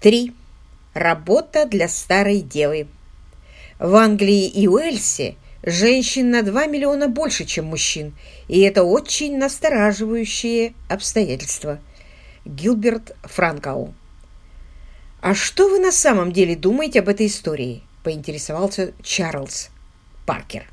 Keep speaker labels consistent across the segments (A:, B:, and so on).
A: 3. Работа для старой девы. В Англии и Уэльсе женщин на 2 миллиона больше, чем мужчин, и это очень настораживающее обстоятельство. Гилберт Франкау. «А что вы на самом деле думаете об этой истории?» – поинтересовался Чарльз Паркер.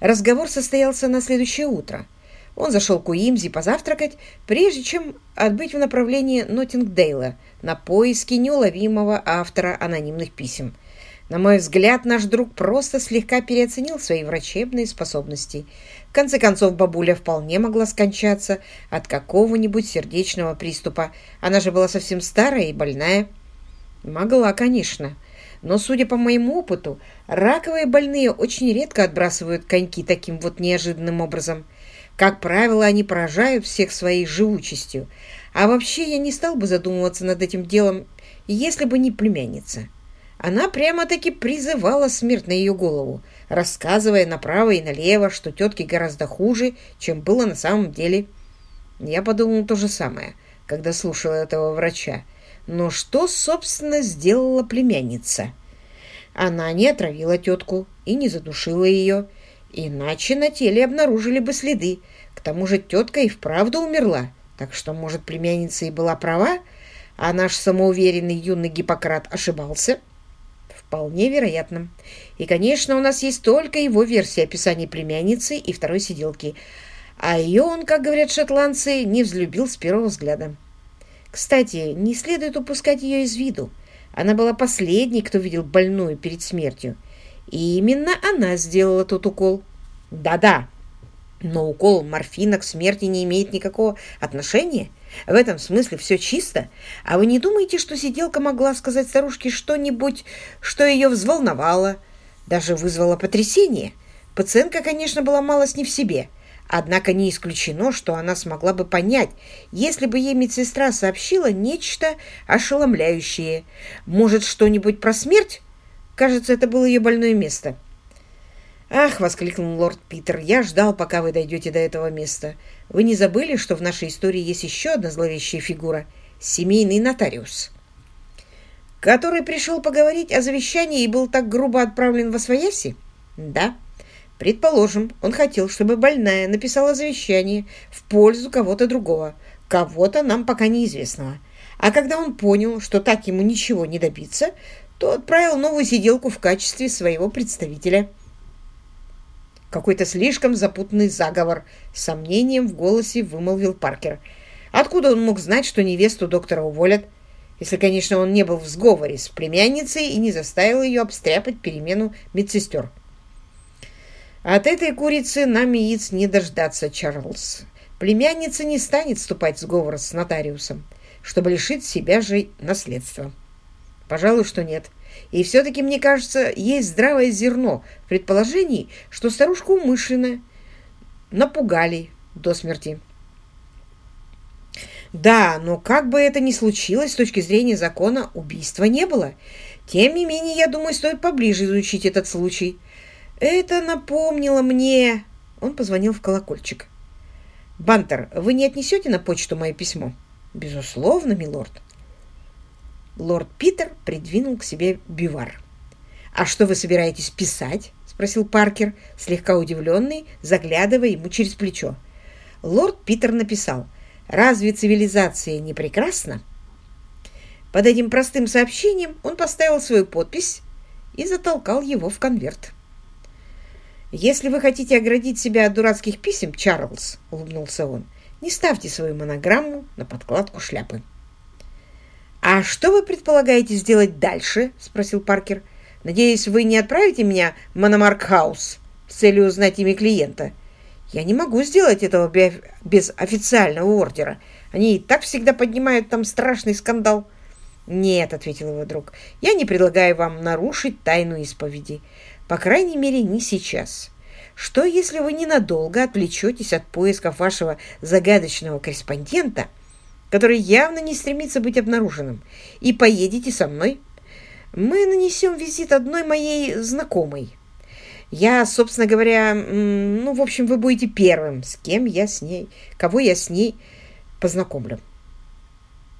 A: Разговор состоялся на следующее утро – он зашел к Уимзи позавтракать, прежде чем отбыть в направлении Ноттингдейла на поиски неуловимого автора анонимных писем. На мой взгляд, наш друг просто слегка переоценил свои врачебные способности. В конце концов, бабуля вполне могла скончаться от какого-нибудь сердечного приступа. Она же была совсем старая и больная. Могла, конечно. Но, судя по моему опыту, раковые больные очень редко отбрасывают коньки таким вот неожиданным образом. Как правило, они поражают всех своей живучестью. А вообще я не стал бы задумываться над этим делом, если бы не племянница. Она прямо-таки призывала смерть на ее голову, рассказывая направо и налево, что тетки гораздо хуже, чем было на самом деле. Я подумал то же самое, когда слушал этого врача. Но что, собственно, сделала племянница? Она не отравила тетку и не задушила ее, Иначе на теле обнаружили бы следы. К тому же тетка и вправду умерла. Так что, может, племянница и была права, а наш самоуверенный юный Гиппократ ошибался? Вполне вероятно. И, конечно, у нас есть только его версия описания племянницы и второй сиделки. А ее он, как говорят шотландцы, не взлюбил с первого взгляда. Кстати, не следует упускать ее из виду. Она была последней, кто видел больную перед смертью. И именно она сделала тот укол. Да-да, но укол морфина к смерти не имеет никакого отношения. В этом смысле все чисто. А вы не думаете, что сиделка могла сказать старушке что-нибудь, что ее взволновало, даже вызвало потрясение? Пациентка, конечно, была малость не в себе. Однако не исключено, что она смогла бы понять, если бы ей медсестра сообщила нечто ошеломляющее. Может, что-нибудь про смерть? Кажется, это было ее больное место. «Ах!» — воскликнул лорд Питер. «Я ждал, пока вы дойдете до этого места. Вы не забыли, что в нашей истории есть еще одна зловещая фигура — семейный нотариус, который пришел поговорить о завещании и был так грубо отправлен во свояси? Да. Предположим, он хотел, чтобы больная написала завещание в пользу кого-то другого, кого-то нам пока неизвестного. А когда он понял, что так ему ничего не добиться, то отправил новую сиделку в качестве своего представителя. Какой-то слишком запутанный заговор, с сомнением в голосе вымолвил Паркер. Откуда он мог знать, что невесту доктора уволят? Если, конечно, он не был в сговоре с племянницей и не заставил ее обстряпать перемену медсестер. От этой курицы нам яиц не дождаться, Чарльз. Племянница не станет вступать в сговор с нотариусом, чтобы лишить себя же наследства. Пожалуй, что нет. И все-таки, мне кажется, есть здравое зерно в предположении, что старушку умышленно напугали до смерти. Да, но как бы это ни случилось, с точки зрения закона убийства не было. Тем не менее, я думаю, стоит поближе изучить этот случай. Это напомнило мне... Он позвонил в колокольчик. «Бантер, вы не отнесете на почту мое письмо?» «Безусловно, милорд». Лорд Питер придвинул к себе бивар. «А что вы собираетесь писать?» — спросил Паркер, слегка удивленный, заглядывая ему через плечо. Лорд Питер написал «Разве цивилизация не прекрасна?» Под этим простым сообщением он поставил свою подпись и затолкал его в конверт. «Если вы хотите оградить себя от дурацких писем, Чарльз», — улыбнулся он, — «не ставьте свою монограмму на подкладку шляпы». «А что вы предполагаете сделать дальше?» — спросил Паркер. «Надеюсь, вы не отправите меня в Мономарк-хаус с целью узнать имя клиента. Я не могу сделать этого без официального ордера. Они и так всегда поднимают там страшный скандал». «Нет», — ответил его друг, — «я не предлагаю вам нарушить тайну исповеди. По крайней мере, не сейчас. Что, если вы ненадолго отвлечетесь от поисков вашего загадочного корреспондента?» Который явно не стремится быть обнаруженным, и поедете со мной. Мы нанесем визит одной моей знакомой. Я, собственно говоря, ну, в общем, вы будете первым, с кем я с ней, кого я с ней познакомлю.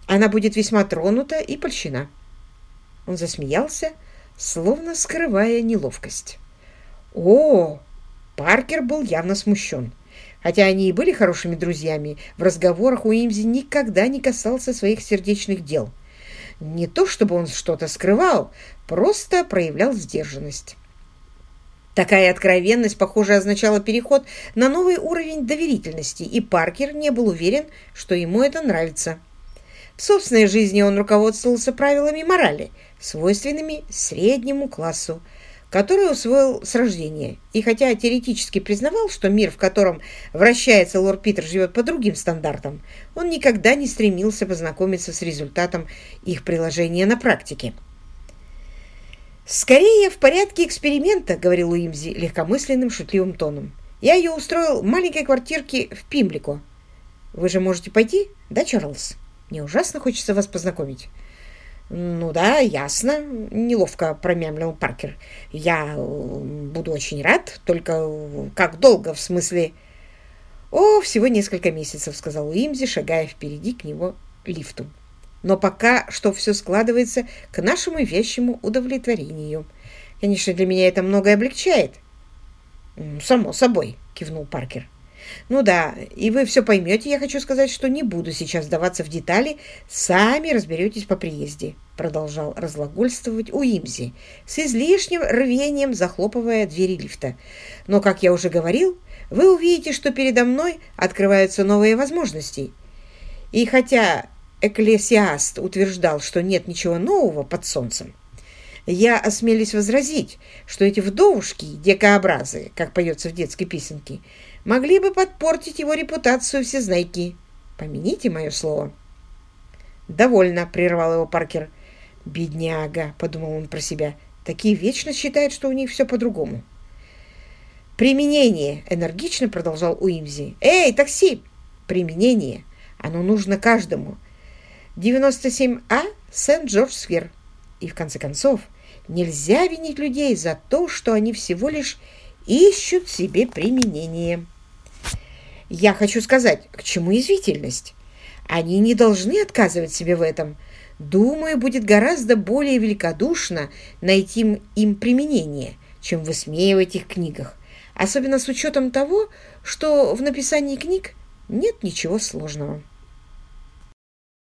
A: Она будет весьма тронута и польщена. Он засмеялся, словно скрывая неловкость. «О!» Паркер был явно смущен. Хотя они и были хорошими друзьями, в разговорах Уимзи никогда не касался своих сердечных дел. Не то чтобы он что-то скрывал, просто проявлял сдержанность. Такая откровенность, похоже, означала переход на новый уровень доверительности, и Паркер не был уверен, что ему это нравится. В собственной жизни он руководствовался правилами морали, свойственными среднему классу, который усвоил с рождения. И хотя теоретически признавал, что мир, в котором вращается лорд Питер, живет по другим стандартам, он никогда не стремился познакомиться с результатом их приложения на практике. «Скорее в порядке эксперимента», — говорил Уимзи легкомысленным шутливым тоном. «Я ее устроил в маленькой квартирке в Пимлико. Вы же можете пойти, да, Чарльз? Мне ужасно хочется вас познакомить». «Ну да, ясно», — неловко промямлил Паркер. «Я буду очень рад, только как долго, в смысле...» «О, всего несколько месяцев», — сказал Уимзи, шагая впереди к него лифту но пока что все складывается к нашему вещему удовлетворению. Конечно, для меня это многое облегчает. «Само собой», — кивнул Паркер. «Ну да, и вы все поймете. Я хочу сказать, что не буду сейчас сдаваться в детали. Сами разберетесь по приезде», — продолжал разлагольствовать Уимзи, с излишним рвением захлопывая двери лифта. «Но, как я уже говорил, вы увидите, что передо мной открываются новые возможности. И хотя Экклесиаст утверждал, что нет ничего нового под солнцем, я осмелюсь возразить, что эти вдовушки, декообразы, как поется в детской песенке, могли бы подпортить его репутацию всезнайки. Помяните мое слово. «Довольно», — прервал его Паркер. «Бедняга», — подумал он про себя, — «такие вечно считают, что у них все по-другому». «Применение», — энергично продолжал Уимзи. «Эй, такси! Применение! Оно нужно каждому. 97А Сент-Джордж-сквер. И в конце концов, нельзя винить людей за то, что они всего лишь ищут себе применение. Я хочу сказать, к чему извительность? Они не должны отказывать себе в этом. Думаю, будет гораздо более великодушно найти им применение, чем высмеивать их книгах. Особенно с учетом того, что в написании книг нет ничего сложного.